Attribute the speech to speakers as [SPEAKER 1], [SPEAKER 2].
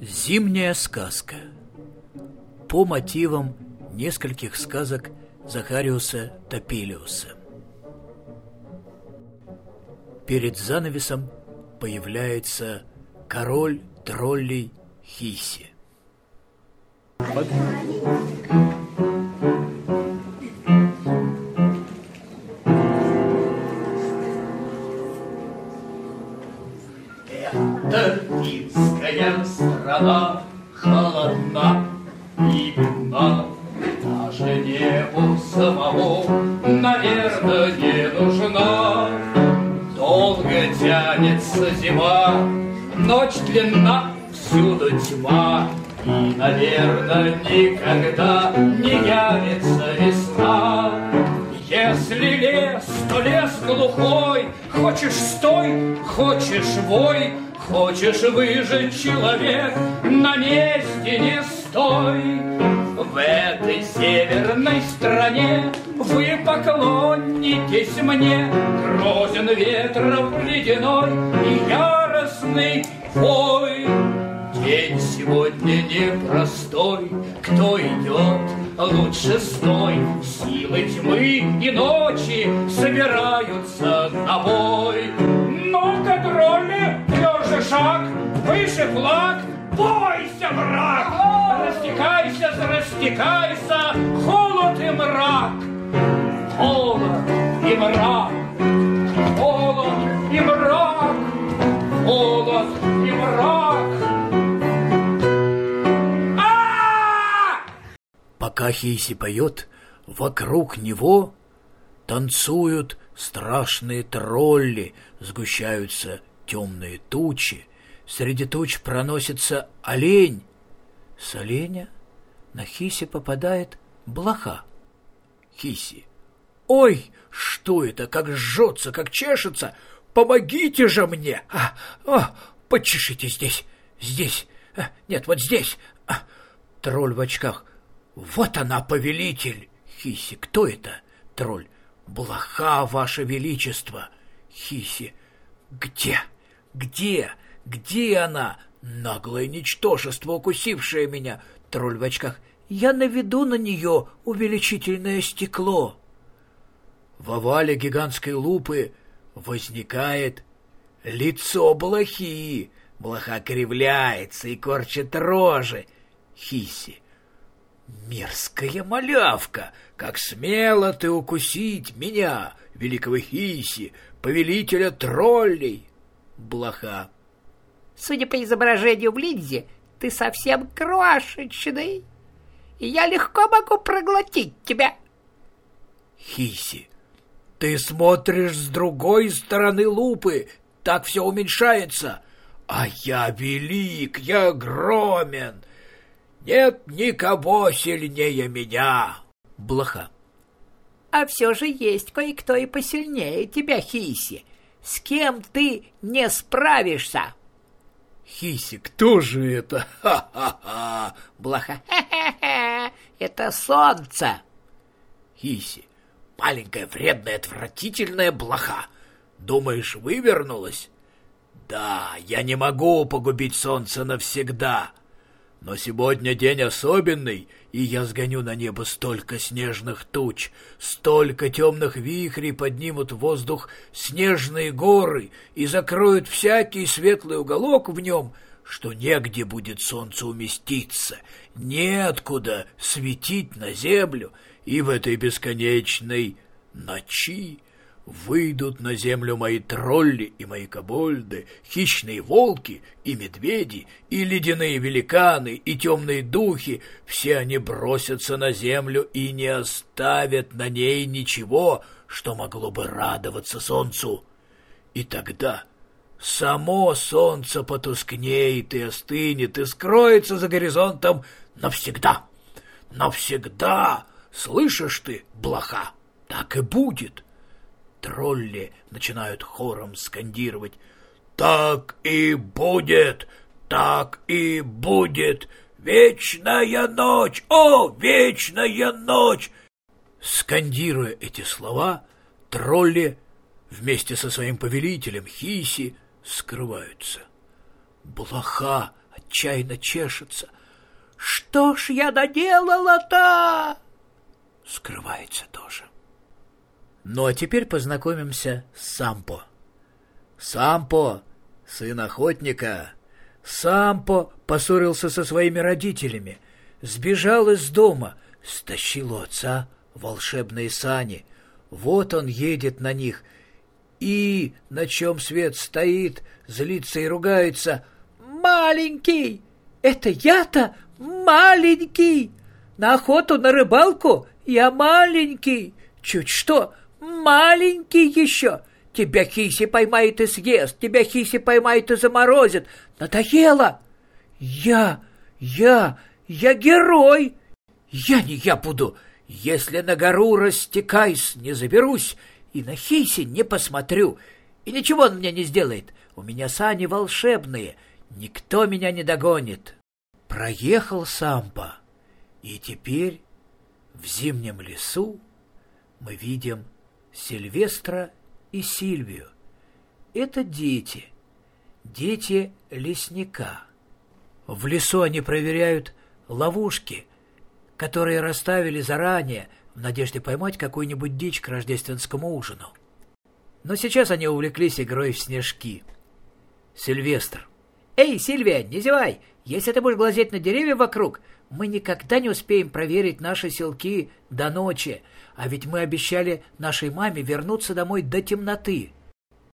[SPEAKER 1] Зимняя сказка по мотивам нескольких сказок Захариуса Топилиуса. Перед занавесом появляется король троллей Хиси.
[SPEAKER 2] Это и бедна. Даже небу самому, наверное, не нужна. Долго тянется зима, ночь длинна, всюду тьма. И, наверное, никогда не явится весна. Если лес, то лес глухой, Хочешь стой, хочешь вой, Хочешь выжить человек, На месте не стой. В этой северной стране Вы поклонитесь мне, Грозен ветров ледяной И яростный вой. День сегодня непростой, Кто идет, лучше стой. Силы тьмы и ночи собираются на бой. Ну-ка, тролли, шаг, выше флаг, Бойся, враг! Растекайся, растекайся, холод и мрак. Холод и мрак, холод и мрак, холод и мрак. А!
[SPEAKER 1] Пока Хейси поет, вокруг него танцуют страшные тролли, сгущаются темные тучи. Среди туч проносится олень. С оленя на Хиси попадает блоха. Хиси. Ой, что это, как жжется, как чешется! Помогите же мне! А, а, почешите здесь, здесь, а, нет, вот здесь. А, тролль в очках. Вот она, повелитель! Хиси, кто это? Тролль. Блоха, ваше величество! Хиси. Где? Где? Где она? Наглое ничтожество, укусившее меня. Тролль в очках. Я наведу на нее увеличительное стекло. В овале гигантской лупы возникает лицо блохи. Блоха кривляется и корчит рожи. Хиси. Мерзкая малявка! Как смело ты укусить меня, великого Хиси, повелителя троллей! Блоха.
[SPEAKER 3] Судя по изображению в линзе, ты совсем крошечный, и я легко могу проглотить тебя.
[SPEAKER 1] Хиси. Ты смотришь с другой стороны лупы, так все уменьшается. А я велик, я огромен. Нет никого сильнее меня. Блоха.
[SPEAKER 3] А все же есть кое-кто и посильнее тебя, Хиси. С кем ты не справишься?
[SPEAKER 1] Хиси, кто же это? Ха-ха-ха.
[SPEAKER 3] Блоха. Хе-хе-хе. Это солнце.
[SPEAKER 1] Хиси. Маленькая, вредная, отвратительная блоха. Думаешь, вывернулась? Да, я не могу погубить солнце навсегда. Но сегодня день особенный, и я сгоню на небо столько снежных туч, столько темных вихрей поднимут в воздух снежные горы и закроют всякий светлый уголок в нем, что негде будет солнце уместиться, неоткуда светить на землю, и в этой бесконечной ночи Выйдут на землю мои тролли и мои кобольды, хищные волки и медведи, и ледяные великаны, и темные духи. Все они бросятся на землю и не оставят на ней ничего, что могло бы радоваться солнцу. И тогда само солнце потускнеет и остынет, и скроется за горизонтом навсегда. Навсегда! Слышишь ты, блоха? Так и будет тролли начинают хором скандировать «Так и будет! Так и будет! Вечная ночь! О, вечная ночь!» Скандируя эти слова, тролли вместе со своим повелителем Хиси скрываются. Блоха отчаянно чешется. «Что ж я доделала-то?» Скрывается тоже. Ну а теперь познакомимся с Сампо. Сампо, сын охотника. Сампо поссорился со своими родителями, сбежал из дома, стащил у отца волшебные сани. Вот он едет на них — и, на чем свет стоит, злится и ругается. «Маленький! Это я-то маленький! На охоту, на рыбалку я маленький! Чуть что, маленький еще! Тебя Хиси поймает и съест, тебя Хиси поймает и заморозит! Надоело! Я, я, я герой! Я не я буду! Если на гору растекаясь не заберусь, и на Хиси не посмотрю, и ничего он мне не сделает. У меня сани волшебные, никто меня не догонит. Проехал Сампа, и теперь в зимнем лесу мы видим Сильвестра и Сильвию. Это дети, дети лесника. В лесу они проверяют ловушки, которые расставили заранее в надежде поймать какую-нибудь дичь к рождественскому ужину. Но сейчас они увлеклись игрой в снежки. Сильвестр. «Эй, Сильвия, не зевай! Если ты будешь глазеть на деревья вокруг, мы никогда не успеем проверить наши селки до ночи, а ведь мы обещали нашей маме вернуться домой до темноты».